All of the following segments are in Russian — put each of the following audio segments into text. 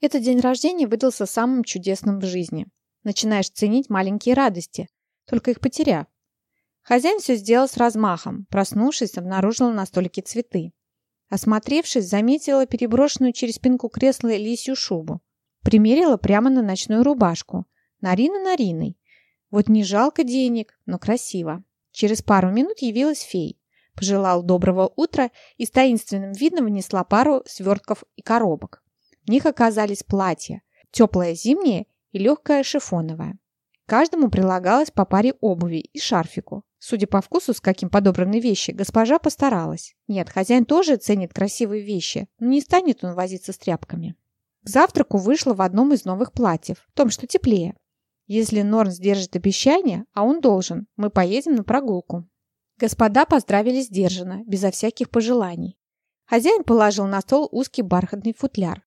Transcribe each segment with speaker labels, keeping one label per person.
Speaker 1: Этот день рождения выдался самым чудесным в жизни. Начинаешь ценить маленькие радости, только их потеряв. Хозяин все сделал с размахом. Проснувшись, обнаружила на столике цветы. Осмотревшись, заметила переброшенную через спинку кресла лисью шубу. Примерила прямо на ночную рубашку. Нарина Нариной. Вот не жалко денег, но красиво. Через пару минут явилась фей. Пожелал доброго утра и с таинственным видом внесла пару свертков и коробок. Них оказались платья, теплое зимнее и легкое шифоновое. Каждому прилагалось по паре обуви и шарфику. Судя по вкусу, с каким подобраны вещи, госпожа постаралась. Нет, хозяин тоже ценит красивые вещи, но не станет он возиться с тряпками. К завтраку вышла в одном из новых платьев, в том, что теплее. Если Норн сдержит обещание, а он должен, мы поедем на прогулку. Господа поздравили сдержанно, безо всяких пожеланий. Хозяин положил на стол узкий бархатный футляр.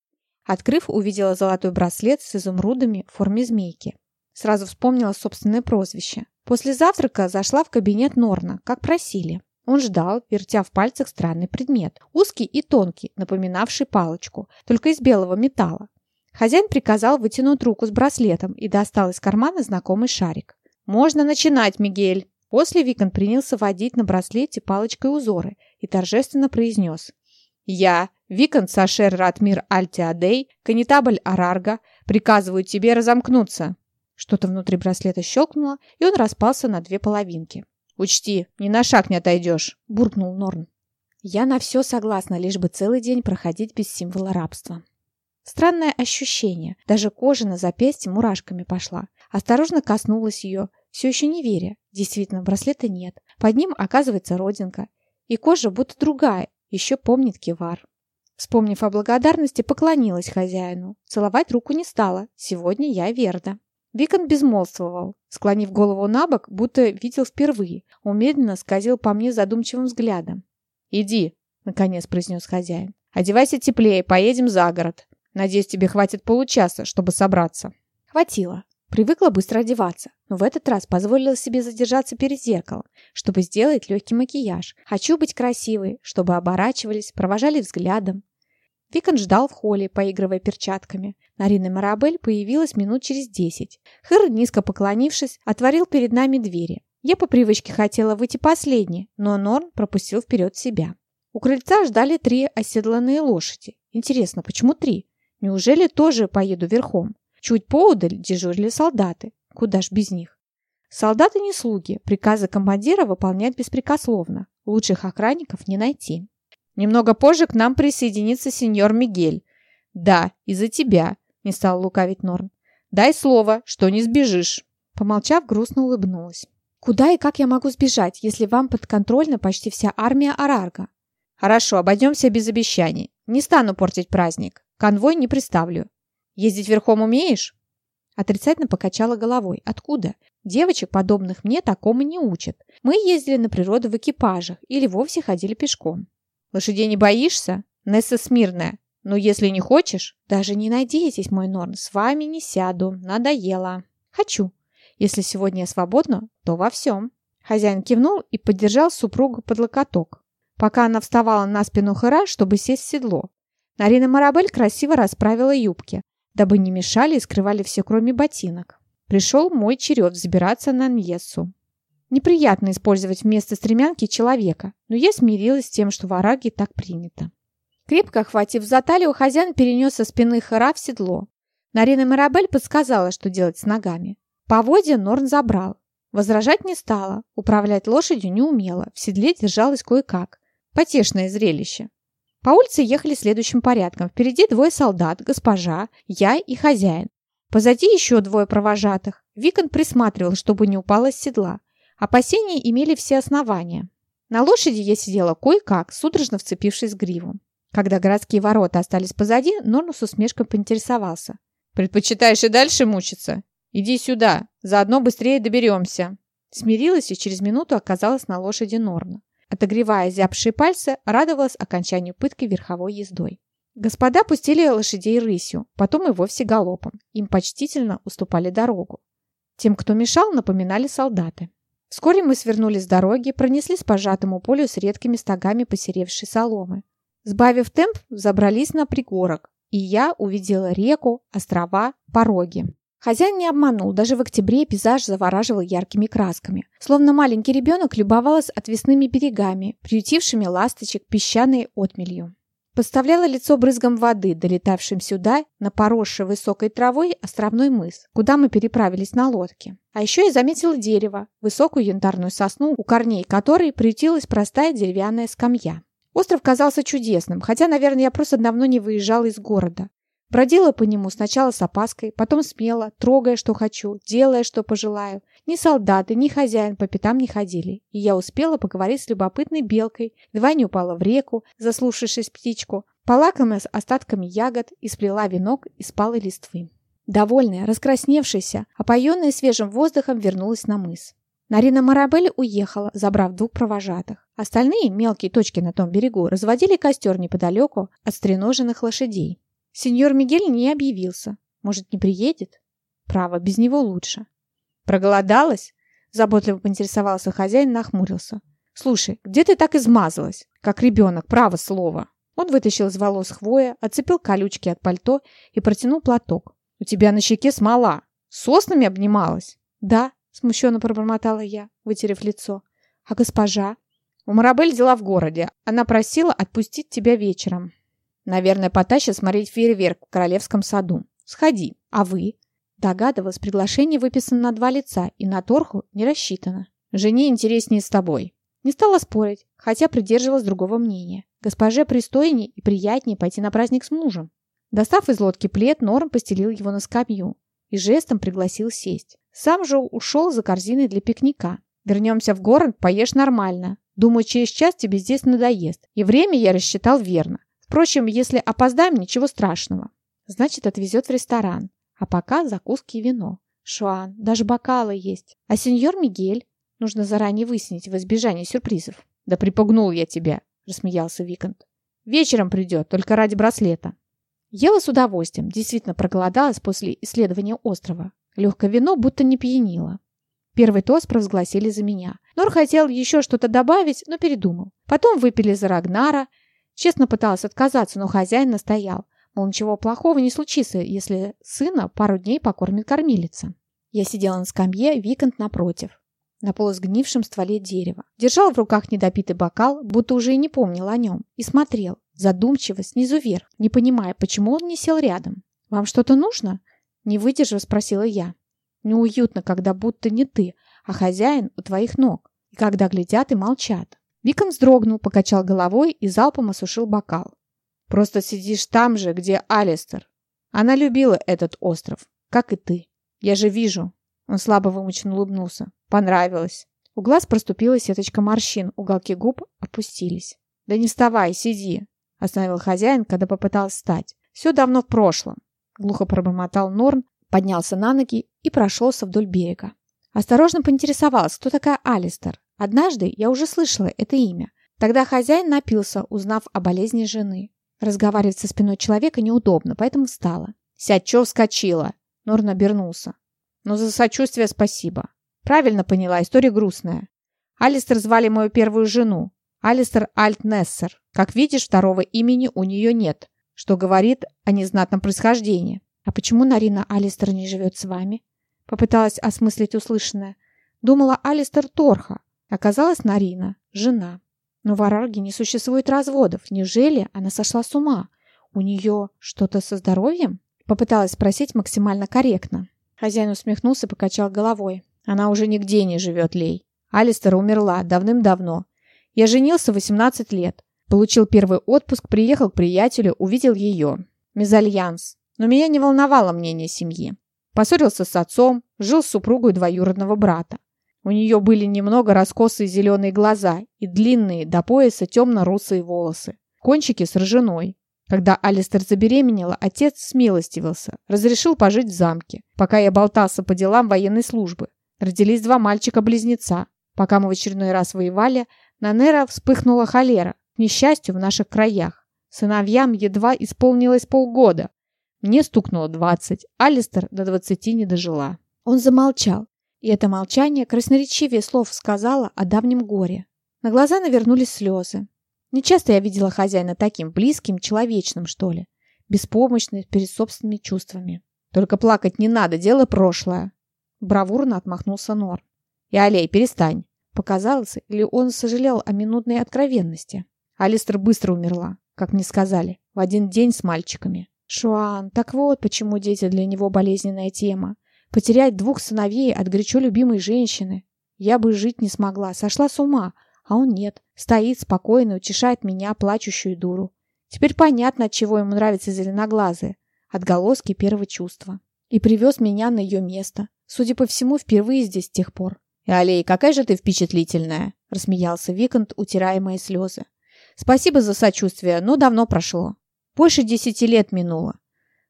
Speaker 1: Открыв, увидела золотой браслет с изумрудами в форме змейки. Сразу вспомнила собственное прозвище. После завтрака зашла в кабинет Норна, как просили. Он ждал, вертя в пальцах странный предмет. Узкий и тонкий, напоминавший палочку, только из белого металла. Хозяин приказал вытянуть руку с браслетом и достал из кармана знакомый шарик. «Можно начинать, Мигель!» После Викон принялся водить на браслете палочкой узоры и торжественно произнес. «Я, Викон Сашер Ратмир Альтиадей, канитабль Арарга, приказываю тебе разомкнуться!» Что-то внутри браслета щелкнуло, и он распался на две половинки. «Учти, ни на шаг не отойдешь!» – буркнул Норн. «Я на все согласна, лишь бы целый день проходить без символа рабства». Странное ощущение. Даже кожа на запястье мурашками пошла. Осторожно коснулась ее, все еще не веря. Действительно, браслета нет. Под ним оказывается родинка. И кожа будто другая, еще помнит кивар. Вспомнив о благодарности, поклонилась хозяину. Целовать руку не стала. Сегодня я Верда. Викон безмолвствовал, склонив голову на бок, будто видел впервые. Он медленно скользил по мне задумчивым взглядом. «Иди», — наконец произнес хозяин. «Одевайся теплее, поедем за город. Надеюсь, тебе хватит получаса, чтобы собраться». Хватило. Привыкла быстро одеваться, но в этот раз позволила себе задержаться перед зеркалом, чтобы сделать легкий макияж. Хочу быть красивой, чтобы оборачивались, провожали взглядом. Викон ждал в холле, поигрывая перчатками. Нарина Марабель появилась минут через десять. Хыр, низко поклонившись, отворил перед нами двери. Я по привычке хотела выйти последней, но Норн пропустил вперед себя. У крыльца ждали три оседланные лошади. Интересно, почему три? Неужели тоже поеду верхом? Чуть поодаль дежурили солдаты. Куда ж без них? Солдаты не слуги, приказы командира выполнять беспрекословно. Лучших охранников не найти. Немного позже к нам присоединится сеньор Мигель. Да, из-за тебя, не стал лукавить Норн. Дай слово, что не сбежишь. Помолчав, грустно улыбнулась. Куда и как я могу сбежать, если вам подконтрольна почти вся армия Арарга? Хорошо, обойдемся без обещаний. Не стану портить праздник. Конвой не представлю. Ездить верхом умеешь?» Отрицательно покачала головой. «Откуда? Девочек, подобных мне, такому не учат. Мы ездили на природу в экипажах или вовсе ходили пешком». «Лошадей не боишься? Несса смирная. Но если не хочешь...» «Даже не надейтесь, мой Норн, с вами не сяду. Надоело». «Хочу. Если сегодня я свободна, то во всем». Хозяин кивнул и поддержал супругу под локоток, пока она вставала на спину Хэра, чтобы сесть в седло. Нарина Марабель красиво расправила юбки, дабы не мешали и скрывали все, кроме ботинок. Пришел мой черед взбираться на Ньессу. Неприятно использовать вместо стремянки человека, но я смирилась с тем, что в Араге так принято. Крепко охватив за талию, хозяин перенес со спины Хара в седло. Нарина Марабель подсказала, что делать с ногами. Поводья Норн забрал. Возражать не стала, управлять лошадью не умела, в седле держалась кое-как. Потешное зрелище. По улице ехали следующим порядком. Впереди двое солдат, госпожа, я и хозяин. Позади еще двое провожатых. Викон присматривал, чтобы не упала с седла. Опасения имели все основания. На лошади я сидела кое-как, судорожно вцепившись в гриву. Когда городские ворота остались позади, Норну с усмешкой поинтересовался. «Предпочитаешь и дальше мучиться? Иди сюда, заодно быстрее доберемся». Смирилась и через минуту оказалась на лошади Норна. Отогревая зябшие пальцы, радовалась окончанию пытки верховой ездой. Господа пустили лошадей рысью, потом и вовсе галопом. Им почтительно уступали дорогу. Тем, кто мешал, напоминали солдаты. Вскоре мы свернули с дороги, пронеслись по сжатому полю с редкими стогами посеревшей соломы. Сбавив темп, забрались на пригорок и я увидела реку, острова, пороги. Хозяин не обманул, даже в октябре пейзаж завораживал яркими красками. Словно маленький ребенок любовалась отвесными берегами, приютившими ласточек песчаной отмелью. Подставляла лицо брызгом воды, долетавшим сюда, на поросший высокой травой островной мыс, куда мы переправились на лодке. А еще я заметила дерево, высокую янтарную сосну, у корней которой приютилась простая деревянная скамья. Остров казался чудесным, хотя, наверное, я просто давно не выезжала из города. Бродила по нему сначала с опаской, потом смело, трогая, что хочу, делая, что пожелаю. Ни солдаты, ни хозяин по пятам не ходили, и я успела поговорить с любопытной белкой, едва не упала в реку, заслушавшись птичку, полакомилась остатками ягод и сплела венок из палой листвы. Довольная, раскрасневшаяся, опоенная свежим воздухом вернулась на мыс. Нарина Марабель уехала, забрав двух провожатых. Остальные, мелкие точки на том берегу, разводили костер неподалеку от стреноженных лошадей. Сеньор Мигель не объявился. Может, не приедет? Право, без него лучше. Проголодалась? Заботливо поинтересовался хозяин, нахмурился. Слушай, где ты так измазалась? Как ребенок, право слово. Он вытащил из волос хвоя, отцепил колючки от пальто и протянул платок. У тебя на щеке смола. Соснами обнималась? Да, смущенно пробормотала я, вытерев лицо. А госпожа? У Марабель дела в городе. Она просила отпустить тебя вечером. Наверное, потащит смотреть фейерверк в королевском саду. Сходи. А вы? Догадывалась, приглашение выписано на два лица и на торху не рассчитано. Жене интереснее с тобой. Не стала спорить, хотя придерживалась другого мнения. Госпоже пристойнее и приятнее пойти на праздник с мужем. Достав из лодки плед, Норм постелил его на скамью и жестом пригласил сесть. Сам же ушел за корзиной для пикника. Вернемся в город, поешь нормально. Думаю, через час тебе здесь надоест. И время я рассчитал верно. Впрочем, если опоздаем, ничего страшного. Значит, отвезет в ресторан. А пока закуски и вино. Шуан, даже бокалы есть. А сеньор Мигель? Нужно заранее выяснить в избежание сюрпризов. Да припугнул я тебя, рассмеялся Викант. Вечером придет, только ради браслета. Ела с удовольствием, действительно проголодалась после исследования острова. Легкое вино будто не пьянило. Первый тост провозгласили за меня. Нор хотел еще что-то добавить, но передумал. Потом выпили за Рагнара, Честно пыталась отказаться, но хозяин настоял. Мол, ничего плохого не случится, если сына пару дней покормит кормилица. Я сидела на скамье, Викант напротив, на полусгнившем стволе дерева. Держал в руках недопитый бокал, будто уже и не помнил о нем, и смотрел, задумчиво, снизу вверх, не понимая, почему он не сел рядом. «Вам что-то нужно?» Не выдержав, спросила я. «Неуютно, когда будто не ты, а хозяин у твоих ног, и когда глядят и молчат. Викон вздрогнул, покачал головой и залпом осушил бокал. «Просто сидишь там же, где Алистер. Она любила этот остров, как и ты. Я же вижу». Он слабо вымученно улыбнулся. «Понравилось». У глаз проступила сеточка морщин, уголки губ опустились. «Да не вставай, сиди», — остановил хозяин, когда попытался встать. «Все давно в прошлом», — глухо пробормотал Норн, поднялся на ноги и прошелся вдоль берега. Осторожно поинтересовался, кто такая Алистер. Однажды я уже слышала это имя. Тогда хозяин напился, узнав о болезни жены. Разговаривать со спиной человека неудобно, поэтому встала. «Сядь, чё вскочила?» Норн обернулся. «Ну, за сочувствие спасибо. Правильно поняла, история грустная. Алистер звали мою первую жену. Алистер Альтнессер. Как видишь, второго имени у нее нет, что говорит о незнатном происхождении. А почему Нарина Алистер не живет с вами?» Попыталась осмыслить услышанное. Думала Алистер Торха, Оказалась Нарина, жена. Но в Арарге не существует разводов. Неужели она сошла с ума? У нее что-то со здоровьем? Попыталась спросить максимально корректно. Хозяин усмехнулся и покачал головой. Она уже нигде не живет, Лей. Алистер умерла давным-давно. Я женился в 18 лет. Получил первый отпуск, приехал к приятелю, увидел ее. Мезальянс. Но меня не волновало мнение семьи. Поссорился с отцом, жил с супругой двоюродного брата. У нее были немного раскосые зеленые глаза и длинные до пояса темно-русые волосы. Кончики с ржаной. Когда Алистер забеременела, отец смилостивился, разрешил пожить в замке, пока я болтался по делам военной службы. Родились два мальчика-близнеца. Пока мы в очередной раз воевали, на Нера вспыхнула холера, к несчастью, в наших краях. Сыновьям едва исполнилось полгода. Мне стукнуло двадцать, Алистер до двадцати не дожила. Он замолчал, и это молчание красноречивее слов сказала о давнем горе. На глаза навернулись слезы. Нечасто я видела хозяина таким близким, человечным, что ли. беспомощный перед собственными чувствами. «Только плакать не надо, дело прошлое!» Бравурно отмахнулся Нор. «И, Алей, перестань!» Показалось, или он сожалел о минутной откровенности. Алистер быстро умерла, как мне сказали, в один день с мальчиками. Шуан, так вот почему дети для него болезненная тема. Потерять двух сыновей от горячо любимой женщины. Я бы жить не смогла, сошла с ума, а он нет. Стоит спокойно, утешает меня, плачущую дуру. Теперь понятно, от чего ему нравятся зеленоглазые. Отголоски первого чувства. И привез меня на ее место. Судя по всему, впервые здесь с тех пор. «Алей, какая же ты впечатлительная!» – рассмеялся Викант, утирая мои слезы. «Спасибо за сочувствие, но давно прошло. Больше десяти лет минуло.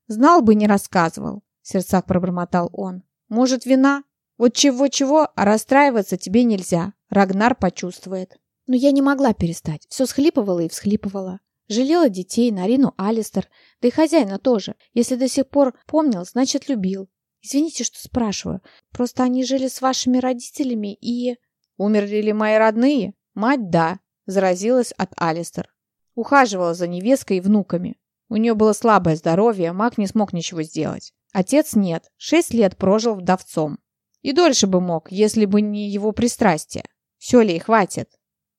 Speaker 1: Знал бы, не рассказывал», – в сердцах пробормотал он. «Может, вина? Вот чего-чего, а расстраиваться тебе нельзя. Рагнар почувствует». Но я не могла перестать. Все схлипывала и всхлипывала. Жалела детей, Нарину Алистер, да и хозяина тоже. Если до сих пор помнил, значит, любил. Извините, что спрашиваю. Просто они жили с вашими родителями и... Умерли ли мои родные? Мать, да, заразилась от Алистер. Ухаживала за невесткой и внуками. У нее было слабое здоровье, маг не смог ничего сделать. Отец нет, шесть лет прожил вдовцом. И дольше бы мог, если бы не его пристрастие. Все ли, хватит.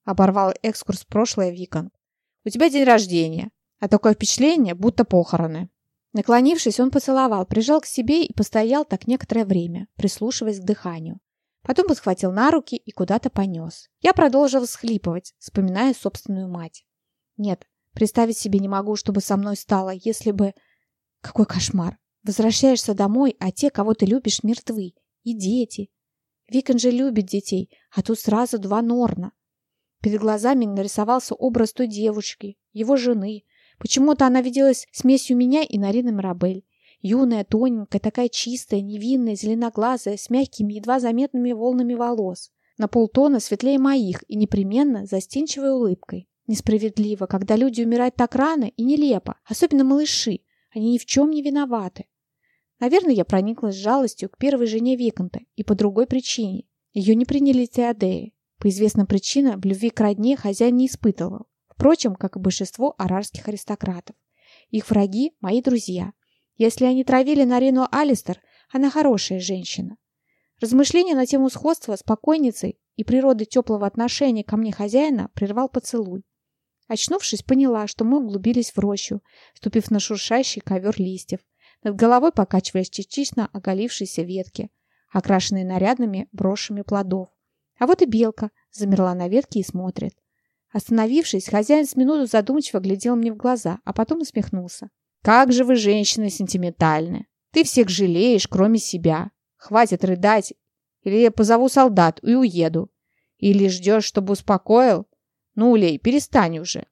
Speaker 1: Оборвал экскурс прошлое Викон. У тебя день рождения, а такое впечатление, будто похороны. Наклонившись, он поцеловал, прижал к себе и постоял так некоторое время, прислушиваясь к дыханию. Потом подхватил на руки и куда-то понес. Я продолжил всхлипывать, вспоминая собственную мать. Нет, представить себе не могу, чтобы со мной стало, если бы... Какой кошмар! Возвращаешься домой, а те, кого ты любишь, мертвы. И дети. Викон же любит детей, а тут сразу два Норна. Перед глазами нарисовался образ той девушки, его жены, Почему-то она виделась смесью меня и Нарины Марабель. Юная, тоненькая, такая чистая, невинная, зеленоглазая, с мягкими, едва заметными волнами волос. На полтона светлее моих и непременно застенчивой улыбкой. Несправедливо, когда люди умирают так рано и нелепо, особенно малыши. Они ни в чем не виноваты. Наверное, я прониклась жалостью к первой жене Виконта и по другой причине. Ее не приняли Теодеи. По известным причинам любви к родне хозяин не испытывал. Впрочем, как и большинство арарских аристократов. Их враги – мои друзья. Если они травили Нарину Алистер, она хорошая женщина. Размышления на тему сходства с покойницей и природы теплого отношения ко мне хозяина прервал поцелуй. Очнувшись, поняла, что мы углубились в рощу, ступив на шуршащий ковер листьев. Над головой покачивались частично оголившиеся ветки, окрашенные нарядными брошами плодов. А вот и белка замерла на ветке и смотрит. Остановившись, хозяин с минуту задумчиво глядел мне в глаза, а потом усмехнулся. «Как же вы, женщины, сентиментальны! Ты всех жалеешь, кроме себя. Хватит рыдать, или я позову солдат и уеду. Или ждешь, чтобы успокоил? Ну, Улей, перестань уже.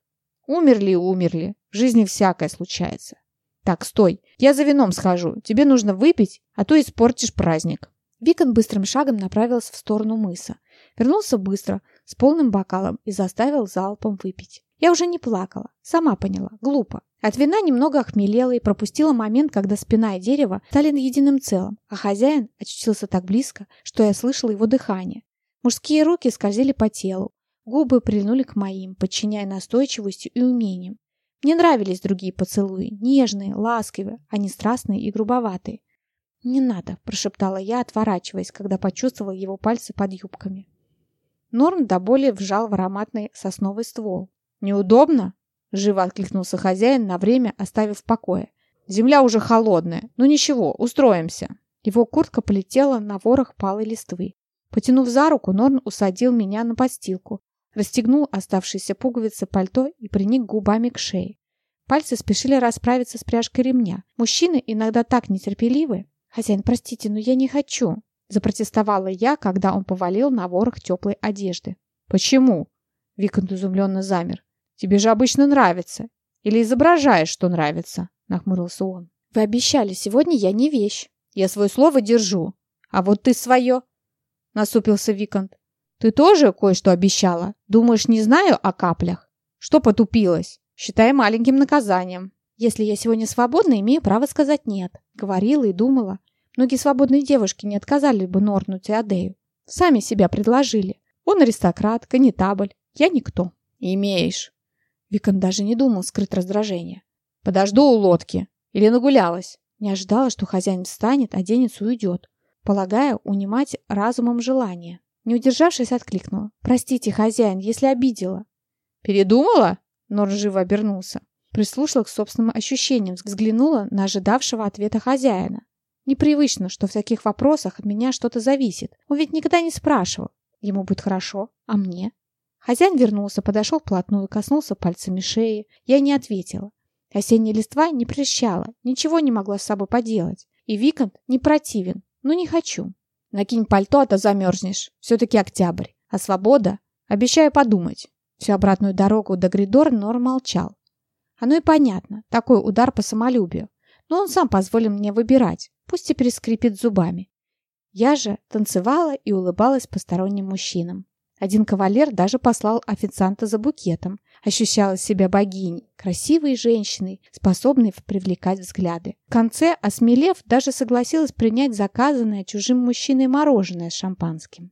Speaker 1: Умерли и умерли. В жизни всякое случается. Так, стой, я за вином схожу. Тебе нужно выпить, а то испортишь праздник». Викон быстрым шагом направился в сторону мыса. Вернулся быстро, с полным бокалом и заставил залпом выпить. Я уже не плакала, сама поняла, глупо. От вина немного охмелела и пропустила момент, когда спина и дерево стали единым целым, а хозяин очутился так близко, что я слышала его дыхание. Мужские руки скользили по телу, губы прильнули к моим, подчиняя настойчивостью и умением. Мне нравились другие поцелуи, нежные, ласковые, а не страстные и грубоватые. «Не надо», – прошептала я, отворачиваясь, когда почувствовала его пальцы под юбками. Норм до боли вжал в ароматный сосновый ствол. «Неудобно?» – живо откликнулся хозяин, на время оставив в покое. «Земля уже холодная. Ну ничего, устроимся». Его куртка полетела на ворох палой листвы. Потянув за руку, Норн усадил меня на подстилку, расстегнул оставшиеся пуговицы пальто и приник губами к шее. Пальцы спешили расправиться с пряжкой ремня. Мужчины иногда так нетерпеливы. «Хозяин, простите, но я не хочу», Запротестовала я, когда он повалил на ворох теплой одежды. «Почему?» Викант изумленно замер. «Тебе же обычно нравится. Или изображаешь, что нравится?» Нахмурился он. «Вы обещали, сегодня я не вещь. Я свое слово держу. А вот ты свое!» Насупился Викант. «Ты тоже кое-что обещала? Думаешь, не знаю о каплях? Что потупилась? Считай маленьким наказанием. Если я сегодня свободна, имею право сказать «нет». Говорила и думала. Многие свободные девушки не отказали бы Норну Теодею. Сами себя предложили. Он аристократ, конетабль. Я никто. Имеешь. Викон даже не думал скрыть раздражение. Подожду у лодки. Или нагулялась. Не ожидала, что хозяин встанет, оденется и уйдет. Полагая, унимать разумом желание. Не удержавшись, откликнула. «Простите, хозяин, если обидела». «Передумала?» Нор живо обернулся. Прислушала к собственным ощущениям, взглянула на ожидавшего ответа хозяина. Непривычно, что в таких вопросах от меня что-то зависит. Он ведь никогда не спрашивал. Ему будет хорошо, а мне? Хозяин вернулся, подошел вплотную, коснулся пальцами шеи. Я не ответила. Осенняя листва не прельщала, ничего не могла с собой поделать. И Викант не противен, но не хочу. Накинь пальто, а то замерзнешь. Все-таки октябрь. А свобода? Обещаю подумать. Всю обратную дорогу до Гридора Нор молчал. Оно и понятно, такой удар по самолюбию. Но он сам позволил мне выбирать, пусть теперь скрипит зубами. Я же танцевала и улыбалась посторонним мужчинам. Один кавалер даже послал официанта за букетом. Ощущала себя богиней, красивой женщиной, способной привлекать взгляды. В конце, осмелев, даже согласилась принять заказанное чужим мужчиной мороженое с шампанским.